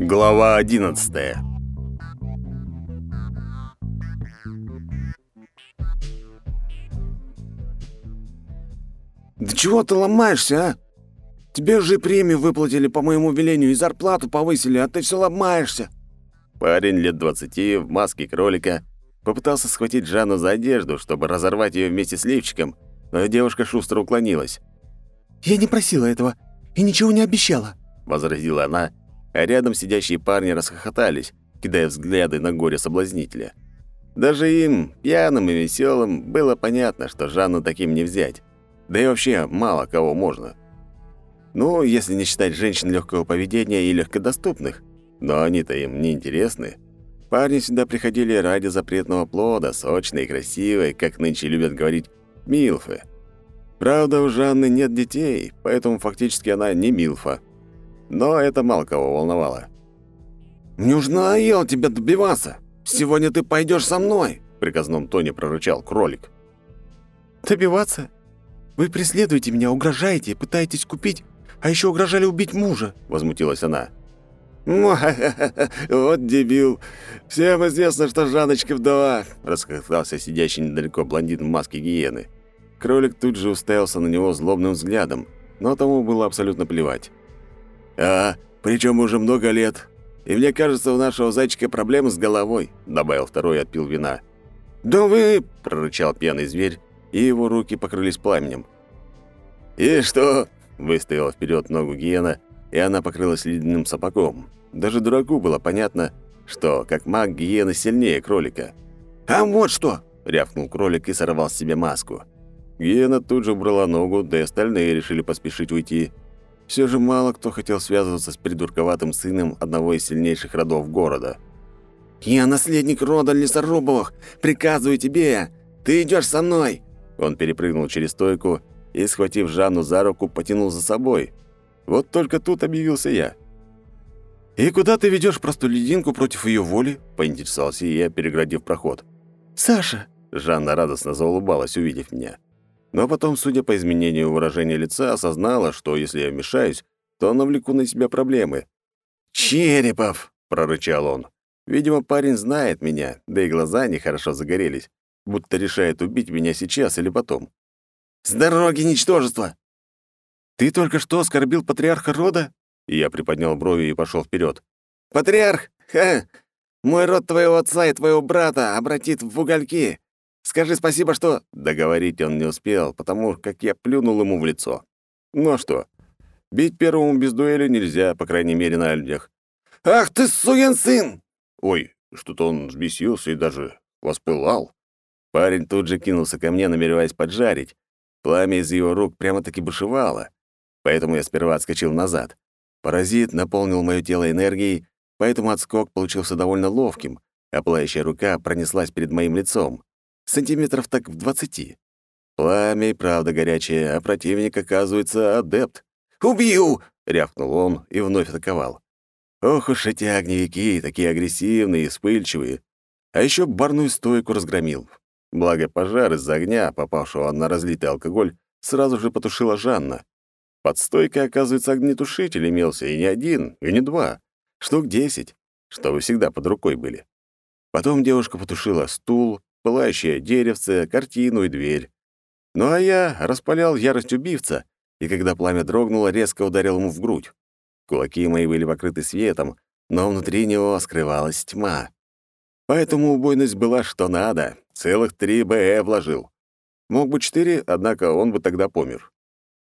Глава одиннадцатая. «Да чего ты ломаешься, а? Тебе же премию выплатили по моему велению и зарплату повысили, а ты все ломаешься!» Парень лет двадцати в маске кролика попытался схватить Жанну за одежду, чтобы разорвать ее вместе с лифчиком, но девушка шустро уклонилась. «Я не просила этого и ничего не обещала», — возразила она, а рядом сидящие парни расхохотались, кидая взгляды на горе соблазнителя. Даже им, пьяным и веселым, было понятно, что Жанну таким не взять. Да и вообще мало кого можно. Ну, если не считать женщин легкого поведения и легкодоступных. Но они-то им не интересны. Парни сюда приходили ради запретного плода, сочной и красивой, как нынче любят говорить, милфы. Правда, у Жанны нет детей, поэтому фактически она не милфа. Но это мало кого волновало. «Мне уж надоело тебя добиваться. Сегодня ты пойдешь со мной», — в приказном тоне прорычал кролик. «Добиваться? Вы преследуете меня, угрожаете, пытаетесь купить, а еще угрожали убить мужа», — возмутилась она. «Вот дебил! Всем известно, что Жаночка вдова!» — расхохотался сидящий недалеко блондин в маске гиены. Кролик тут же уставился на него злобным взглядом, но тому было абсолютно плевать. «А, причем уже много лет. И мне кажется, у нашего зайчика проблемы с головой», — добавил второй и отпил вина. «Да вы...» — прорычал пьяный зверь, и его руки покрылись пламенем. «И что?» — выставила вперед ногу гиена, и она покрылась ледяным сапогом. Даже дураку было понятно, что, как маг, гиена сильнее кролика. «А вот что!» — рявкнул кролик и сорвал с себя маску. Гиена тут же убрала ногу, да и остальные решили поспешить уйти. Все же мало кто хотел связываться с придурковатым сыном одного из сильнейших родов города. «Я наследник рода Лесорубовых! Приказываю тебе! Ты идешь со мной!» Он перепрыгнул через стойку и, схватив Жанну за руку, потянул за собой. Вот только тут объявился я. «И куда ты ведешь простолюдинку против ее воли?» – поинтересовался я, переградив проход. «Саша!» – Жанна радостно заулыбалась, увидев меня. Но потом, судя по изменению выражения лица, осознала, что если я вмешаюсь, то навлеку на себя проблемы. «Черепов!» — прорычал он. Видимо, парень знает меня, да и глаза нехорошо загорелись, будто решает убить меня сейчас или потом. «С дороги, ничтожество!» «Ты только что оскорбил патриарха рода?» я приподнял брови и пошел вперед. «Патриарх? Ха! Мой род твоего отца и твоего брата обратит в угольки. Скажи спасибо, что...» Договорить он не успел, потому как я плюнул ему в лицо. Ну а что? Бить первому без дуэли нельзя, по крайней мере, на людях. «Ах ты, суен сын!» Ой, что-то он взбесился и даже воспылал. Парень тут же кинулся ко мне, намереваясь поджарить. Пламя из его рук прямо-таки бушевало. Поэтому я сперва отскочил назад. Паразит наполнил мое тело энергией, поэтому отскок получился довольно ловким, а пылающая рука пронеслась перед моим лицом сантиметров так в двадцати. Пламя и правда горячее, а противник, оказывается, адепт. «Убью!» — рявкнул он и вновь атаковал. Ох уж эти огневики, такие агрессивные и вспыльчивые. А еще барную стойку разгромил. Благо, пожар из-за огня, попавшего на разлитый алкоголь, сразу же потушила Жанна. Под стойкой, оказывается, огнетушитель имелся и не один, и не два. Штук десять, чтобы всегда под рукой были. Потом девушка потушила стул, пылающее деревце, картину и дверь. Ну а я распалял ярость убивца, и когда пламя дрогнуло, резко ударил ему в грудь. Кулаки мои были покрыты светом, но внутри него скрывалась тьма. Поэтому убойность была что надо, целых три БЭ вложил. Мог бы четыре, однако он бы тогда помер.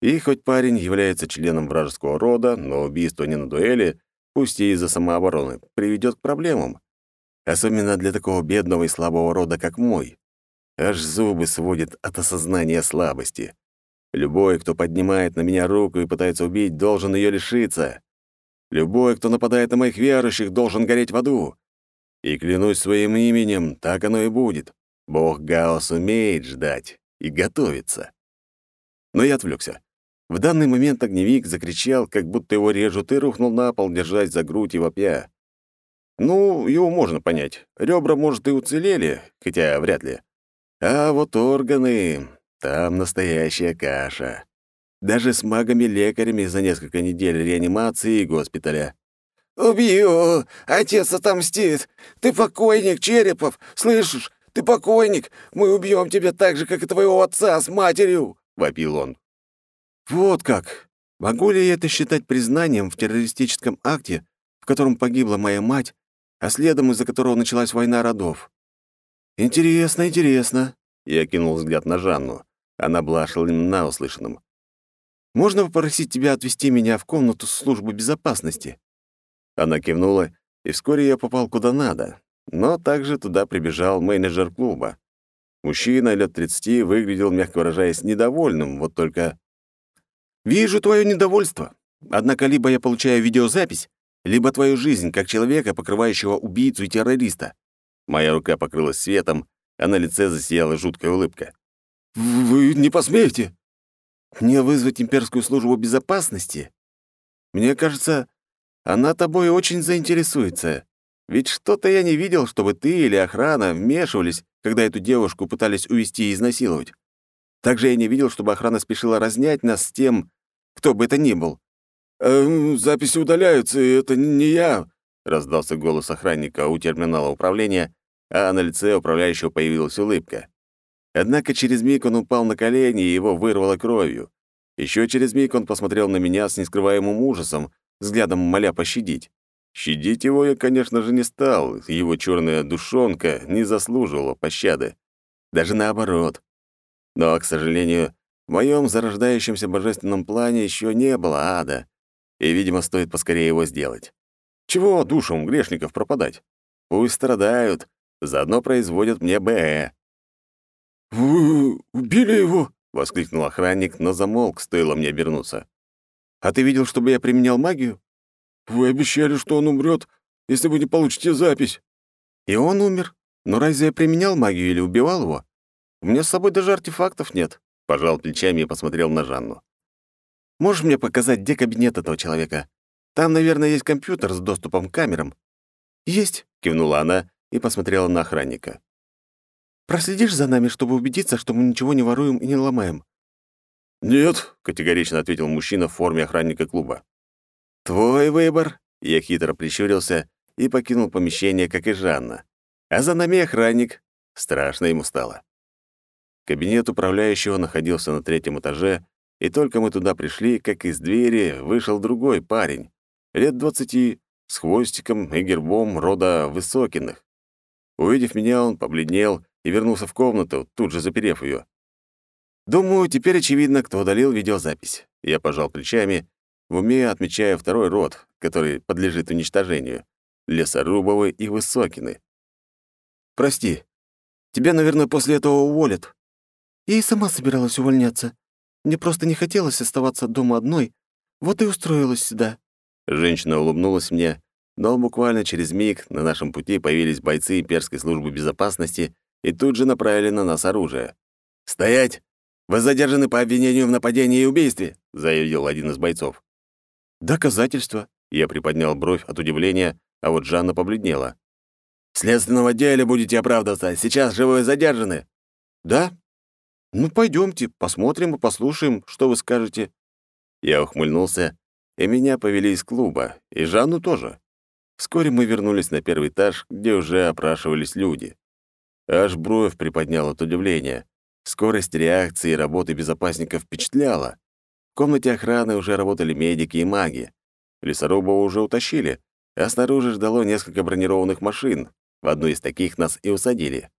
И хоть парень является членом вражеского рода, но убийство не на дуэли, пусть и из-за самообороны, приведет к проблемам. Особенно для такого бедного и слабого рода, как мой. Аж зубы сводит от осознания слабости. Любой, кто поднимает на меня руку и пытается убить, должен ее лишиться. Любой, кто нападает на моих верующих, должен гореть в аду. И клянусь своим именем, так оно и будет. Бог Гаос умеет ждать и готовиться. Но я отвлекся. В данный момент огневик закричал, как будто его режут, и рухнул на пол, держась за грудь и вопя. Ну, его можно понять. Ребра, может, и уцелели, хотя вряд ли. А вот органы... Там настоящая каша. Даже с магами-лекарями за несколько недель реанимации и госпиталя. «Убью! Отец отомстит! Ты покойник, Черепов! Слышишь? Ты покойник! Мы убьем тебя так же, как и твоего отца с матерью!» — вопил он. «Вот как! Могу ли я это считать признанием в террористическом акте, в котором погибла моя мать, а следом из-за которого началась война родов? Интересно, интересно!» Я кинул взгляд на Жанну. Она была ошеломлена услышанным. «Можно попросить тебя отвезти меня в комнату службы безопасности?» Она кивнула, и вскоре я попал куда надо. Но также туда прибежал менеджер клуба. Мужчина лет 30 выглядел, мягко выражаясь, недовольным, вот только... «Вижу твое недовольство. Однако либо я получаю видеозапись, либо твою жизнь как человека, покрывающего убийцу и террориста». Моя рука покрылась светом, а на лице засияла жуткая улыбка. «Вы не посмеете?» «Мне вызвать имперскую службу безопасности? Мне кажется, она тобой очень заинтересуется. Ведь что-то я не видел, чтобы ты или охрана вмешивались, когда эту девушку пытались увести и изнасиловать. Также я не видел, чтобы охрана спешила разнять нас с тем, кто бы это ни был. «Эм, записи удаляются, и это не я», — раздался голос охранника у терминала управления, а на лице управляющего появилась улыбка. Однако через миг он упал на колени, и его вырвало кровью. Еще через миг он посмотрел на меня с нескрываемым ужасом, взглядом моля пощадить. Щадить его я, конечно же, не стал, его черная душонка не заслуживала пощады. Даже наоборот. Но, к сожалению, в моем зарождающемся божественном плане еще не было ада, и, видимо, стоит поскорее его сделать. Чего душам грешников пропадать? Пусть страдают, заодно производят мне БЭ. «Вы убили его?» — воскликнул охранник, но замолк, стоило мне обернуться. «А ты видел, чтобы я применял магию?» «Вы обещали, что он умрет, если вы не получите запись». «И он умер. Но разве я применял магию или убивал его? У меня с собой даже артефактов нет», — пожал плечами и посмотрел на Жанну. «Можешь мне показать, где кабинет этого человека? Там, наверное, есть компьютер с доступом к камерам». «Есть», — кивнула она и посмотрела на охранника. «Проследишь за нами, чтобы убедиться, что мы ничего не воруем и не ломаем?» «Нет», — категорично ответил мужчина в форме охранника клуба. «Твой выбор», — я хитро прищурился и покинул помещение, как и Жанна. А за нами охранник. Страшно ему стало. Кабинет управляющего находился на третьем этаже, и только мы туда пришли, как из двери вышел другой парень, лет двадцати, с хвостиком и гербом рода Высокиных. Увидев меня, он побледнел и вернулся в комнату, тут же заперев ее. Думаю, теперь очевидно, кто удалил видеозапись. Я пожал плечами, в уме отмечая второй род, который подлежит уничтожению — Лесорубовы и Высокины. «Прости, тебя, наверное, после этого уволят». Я и сама собиралась увольняться. Мне просто не хотелось оставаться дома одной, вот и устроилась сюда. Женщина улыбнулась мне, но буквально через миг на нашем пути появились бойцы имперской службы безопасности и тут же направили на нас оружие. «Стоять! Вы задержаны по обвинению в нападении и убийстве», — заявил один из бойцов. «Доказательства?» — я приподнял бровь от удивления, а вот Жанна побледнела. «В следственном отделе будете оправдываться. Сейчас же вы задержаны». «Да? Ну, пойдемте, посмотрим и послушаем, что вы скажете». Я ухмыльнулся, и меня повели из клуба, и Жанну тоже. Вскоре мы вернулись на первый этаж, где уже опрашивались люди. Аж бровь приподнял от удивления. Скорость реакции и работы безопасников впечатляла. В комнате охраны уже работали медики и маги. Лесорубова уже утащили, а снаружи ждало несколько бронированных машин. В одну из таких нас и усадили.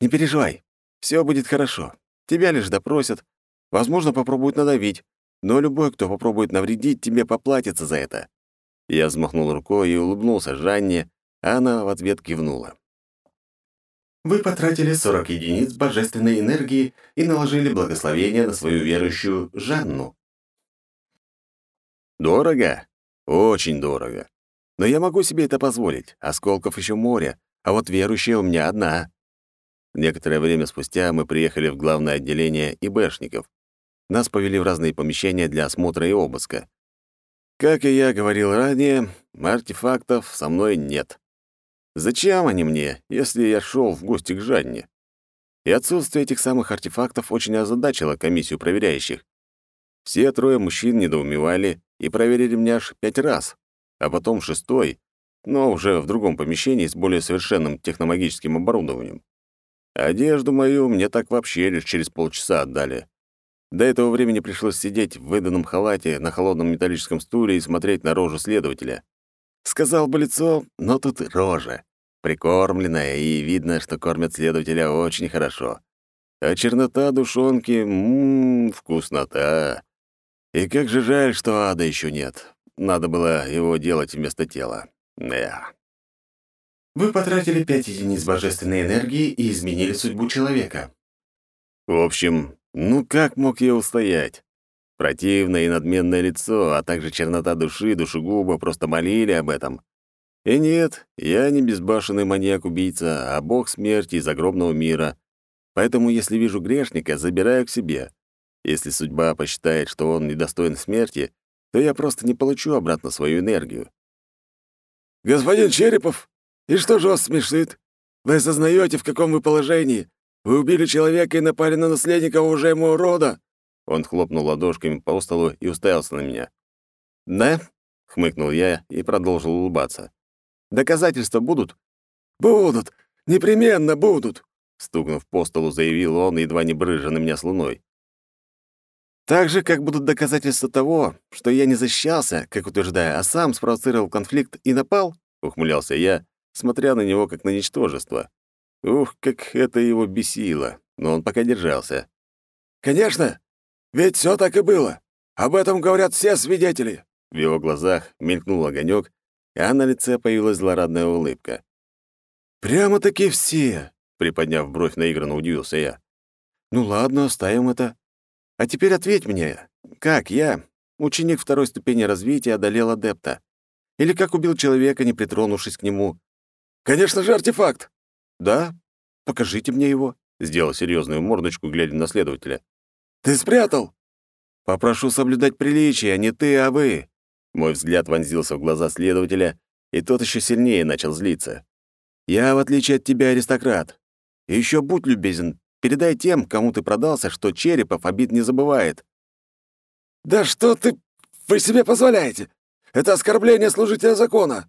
«Не переживай, все будет хорошо. Тебя лишь допросят. Возможно, попробуют надавить, но любой, кто попробует навредить, тебе поплатится за это». Я взмахнул рукой и улыбнулся Жанне, а она в ответ кивнула. Вы потратили 40 единиц божественной энергии и наложили благословение на свою верующую Жанну. Дорого? Очень дорого. Но я могу себе это позволить. Осколков еще море, а вот верующая у меня одна. Некоторое время спустя мы приехали в главное отделение ИБшников. Нас повели в разные помещения для осмотра и обыска. Как и я говорил ранее, артефактов со мной нет. Зачем они мне, если я шел в гости к Жанне? И отсутствие этих самых артефактов очень озадачило комиссию проверяющих. Все трое мужчин недоумевали и проверили меня аж пять раз. а потом шестой, но уже в другом помещении с более совершенным техномагическим оборудованием. Одежду мою мне так вообще лишь через полчаса отдали. До этого времени пришлось сидеть в выданном халате на холодном металлическом стуле и смотреть на рожу следователя. Сказал бы лицо, но тут рожа. Прикормленная, и видно, что кормят следователя очень хорошо. А чернота душонки, ммм, вкуснота. И как же жаль, что ада еще нет. Надо было его делать вместо тела. Да. Вы потратили пять единиц божественной энергии и изменили судьбу человека. В общем, ну как мог я устоять? Противное и надменное лицо, а также чернота души, душегуба просто молили об этом. И нет, я не безбашенный маньяк-убийца, а бог смерти из загробного мира. Поэтому, если вижу грешника, забираю к себе. Если судьба посчитает, что он недостоин смерти, то я просто не получу обратно свою энергию. «Господин Черепов, и что же вас смешит? Вы осознаете, в каком вы положении? Вы убили человека и напали на наследника уважаемого рода!» Он хлопнул ладошками по столу и уставился на меня. «Да?» — хмыкнул я и продолжил улыбаться. «Доказательства будут?» «Будут! Непременно будут!» Стукнув по столу, заявил он, едва не брыжа на меня слуной. Так же, как будут доказательства того, что я не защищался, как утверждаю, а сам спровоцировал конфликт и напал, ухмылялся я, смотря на него как на ничтожество. Ух, как это его бесило, но он пока держался. «Конечно! Ведь все так и было. Об этом говорят все свидетели». В его глазах мелькнул огонек, а на лице появилась злорадная улыбка. «Прямо-таки все!» — приподняв бровь наигранно, удивился я. «Ну ладно, оставим это. А теперь ответь мне, как я, ученик второй ступени развития, одолел адепта? Или как убил человека, не притронувшись к нему? Конечно же, артефакт. Да? Покажите мне его, сделал серьезную мордочку, глядя на следователя. Ты спрятал? Попрошу соблюдать приличие, не ты, а вы. Мой взгляд вонзился в глаза следователя, и тот еще сильнее начал злиться. Я, в отличие от тебя, аристократ. И еще будь любезен, Передай тем, кому ты продался, что Черепов обид не забывает». «Да что ты... Вы себе позволяете? Это оскорбление служителя закона!»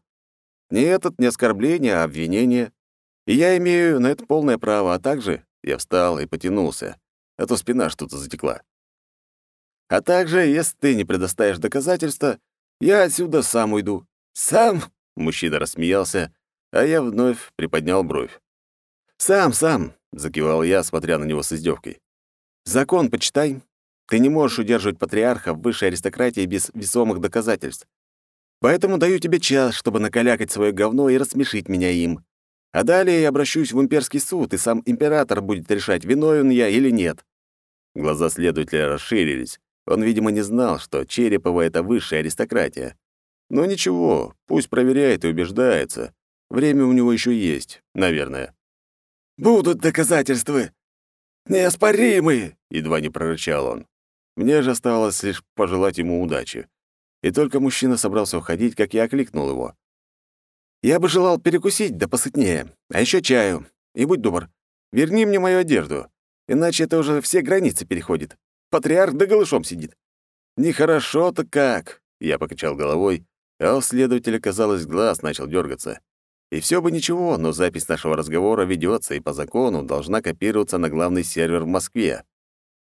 «Нет, это не оскорбление, а обвинение. И я имею на это полное право, а также...» Я встал и потянулся, а спина что-то затекла. «А также, если ты не предоставишь доказательства, я отсюда сам уйду». «Сам?» — мужчина рассмеялся, а я вновь приподнял бровь. «Сам, сам. — закивал я, смотря на него с издевкой. «Закон почитай. Ты не можешь удерживать патриарха в высшей аристократии без весомых доказательств. Поэтому даю тебе час, чтобы накалякать свое говно и рассмешить меня им. А далее я обращусь в имперский суд, и сам император будет решать, виновен я или нет». Глаза следователя расширились. Он, видимо, не знал, что Черепова — это высшая аристократия. Но ничего, пусть проверяет и убеждается. Время у него еще есть, наверное. Будут доказательства. Неоспоримые!» — едва не прорычал он. Мне же оставалось лишь пожелать ему удачи. И только мужчина собрался уходить, как я окликнул его. «Я бы желал перекусить, да посытнее. А еще чаю. И будь добр, верни мне мою одежду. Иначе это уже все границы переходит. Патриарх да голышом сидит». «Нехорошо-то как!» — я покачал головой, а у следователя, казалось, глаз начал дергаться. И все бы ничего, но запись нашего разговора ведется и по закону должна копироваться на главный сервер в Москве.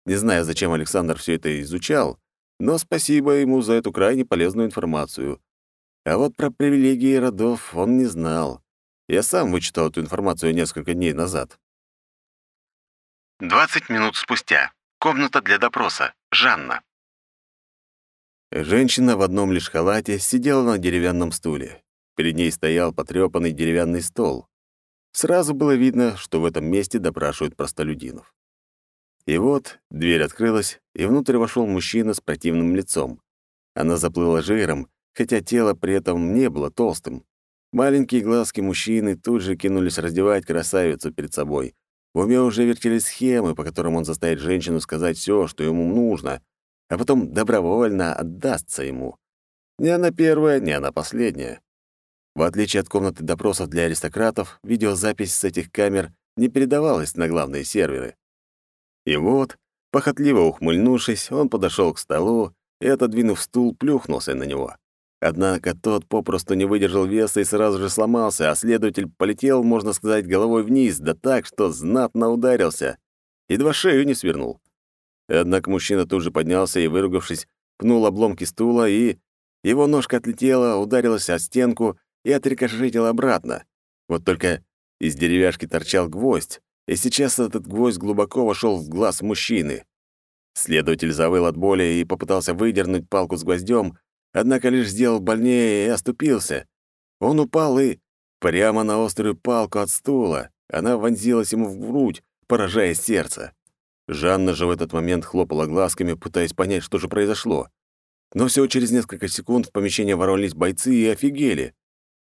Не знаю, зачем Александр все это изучал, но спасибо ему за эту крайне полезную информацию. А вот про привилегии родов он не знал. Я сам вычитал эту информацию несколько дней назад. 20 минут спустя. Комната для допроса. Жанна. Женщина в одном лишь халате сидела на деревянном стуле. Перед ней стоял потрёпанный деревянный стол. Сразу было видно, что в этом месте допрашивают простолюдинов. И вот дверь открылась, и внутрь вошел мужчина с противным лицом. Она заплыла жиром, хотя тело при этом не было толстым. Маленькие глазки мужчины тут же кинулись раздевать красавицу перед собой. В уме уже вертелись схемы, по которым он заставит женщину сказать все, что ему нужно, а потом добровольно отдастся ему. Не она первая, не она последняя. В отличие от комнаты допросов для аристократов, видеозапись с этих камер не передавалась на главные серверы. И вот, похотливо ухмыльнувшись, он подошел к столу и, отодвинув стул, плюхнулся на него. Однако тот попросту не выдержал веса и сразу же сломался, а следователь полетел, можно сказать, головой вниз, да так, что знатно ударился. Едва шею не свернул. Однако мужчина тут же поднялся и, выругавшись, пнул обломки стула, и его ножка отлетела, ударилась о стенку и отрикошетила обратно. Вот только из деревяшки торчал гвоздь, и сейчас этот гвоздь глубоко вошел в глаз мужчины. Следователь завыл от боли и попытался выдернуть палку с гвоздем, однако лишь сделал больнее и оступился. Он упал и... Прямо на острую палку от стула. Она вонзилась ему в грудь, поражая сердце. Жанна же в этот момент хлопала глазками, пытаясь понять, что же произошло. Но всего через несколько секунд в помещение ворвались бойцы и офигели.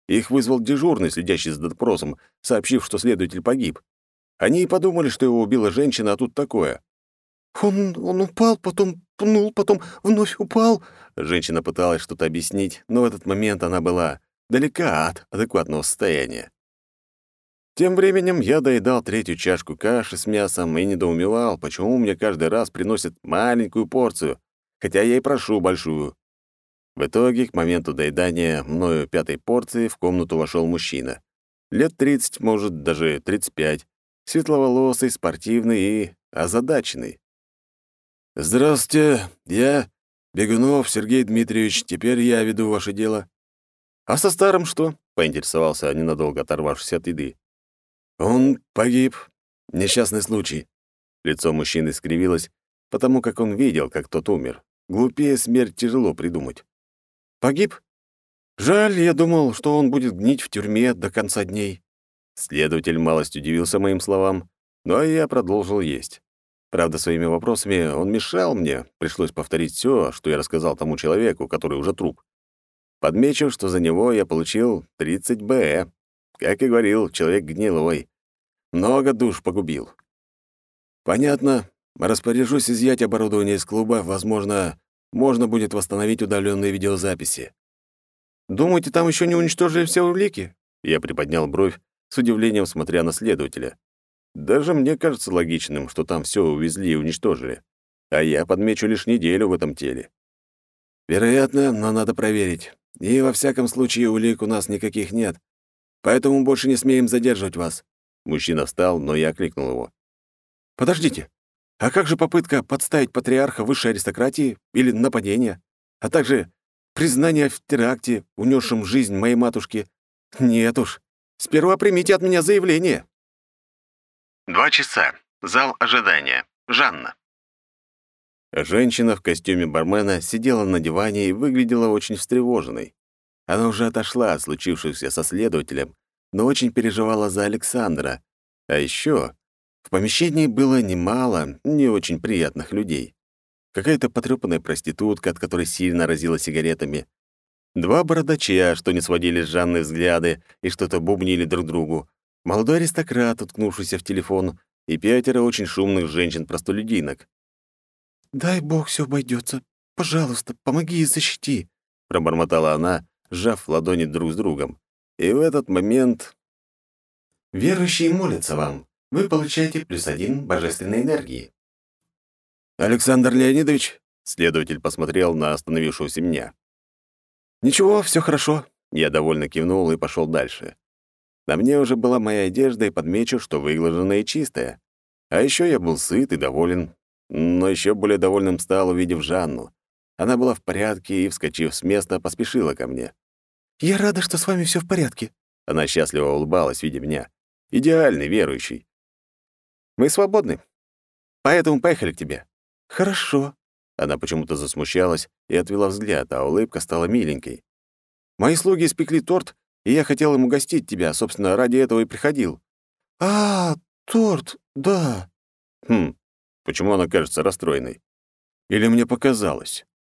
Их вызвал дежурный, следящий за допросом, сообщив, что следователь погиб. Они и подумали, что его убила женщина, а тут такое. «Он, он упал, потом пнул, потом вновь упал». Женщина пыталась что-то объяснить, но в этот момент она была далека от адекватного состояния. Тем временем я доедал третью чашку каши с мясом и недоумевал, почему мне каждый раз приносят маленькую порцию, хотя я и прошу большую. В итоге, к моменту доедания мною пятой порции в комнату вошел мужчина. Лет 30, может, даже 35, светловолосый, спортивный и озадаченный. «Здравствуйте, я Бегунов Сергей Дмитриевич, теперь я веду ваше дело». «А со старым что?» — поинтересовался, ненадолго оторвавшись от еды. «Он погиб. Несчастный случай». Лицо мужчины скривилось, потому как он видел, как тот умер. Глупее смерть тяжело придумать. «Погиб? Жаль, я думал, что он будет гнить в тюрьме до конца дней». Следователь малость удивился моим словам, но я продолжил есть. Правда, своими вопросами он мешал мне, пришлось повторить все, что я рассказал тому человеку, который уже труп. Подмечу, что за него я получил 30 Б. Как и говорил, человек гнилой. Много душ погубил. Понятно. Распоряжусь изъять оборудование из клуба. Возможно, можно будет восстановить удаленные видеозаписи. Думаете, там еще не уничтожили все улики? Я приподнял бровь, с удивлением смотря на следователя. Даже мне кажется логичным, что там все увезли и уничтожили. А я подмечу лишь неделю в этом теле. Вероятно, но надо проверить. И во всяком случае улик у нас никаких нет. Поэтому больше не смеем задерживать вас. Мужчина встал, но я окликнул его. Подождите. А как же попытка подставить патриарха высшей аристократии или нападение, а также признание в теракте, унесшем жизнь моей матушки? Нет уж. Сперва примите от меня заявление. Два часа. Зал ожидания. Жанна. Женщина в костюме бармена сидела на диване и выглядела очень встревоженной. Она уже отошла от случившегося со следователем, но очень переживала за Александра. А еще в помещении было немало не очень приятных людей. Какая-то потрёпанная проститутка, от которой сильно разила сигаретами. Два бородача, что не сводили с Жанны взгляды и что-то бубнили друг другу молодой аристократ, уткнувшийся в телефон, и пятеро очень шумных женщин-простолюдинок. «Дай бог все обойдется. Пожалуйста, помоги и защити», — пробормотала она, сжав ладони друг с другом. И в этот момент... «Верующие молятся вам. Вы получаете плюс один божественной энергии». «Александр Леонидович?» — следователь посмотрел на остановившегося меня. «Ничего, все хорошо». Я довольно кивнул и пошел дальше. На мне уже была моя одежда, и подмечу, что выглаженная и чистая. А еще я был сыт и доволен. Но еще более довольным стал, увидев Жанну. Она была в порядке и, вскочив с места, поспешила ко мне. «Я рада, что с вами все в порядке». Она счастливо улыбалась, видя меня. Идеальный верующий. «Мы свободны. Поэтому поехали к тебе». «Хорошо». Она почему-то засмущалась и отвела взгляд, а улыбка стала миленькой. «Мои слуги испекли торт и я хотел им угостить тебя, собственно, ради этого и приходил». «А, торт, да». «Хм, почему она кажется расстроенной? Или мне показалось?»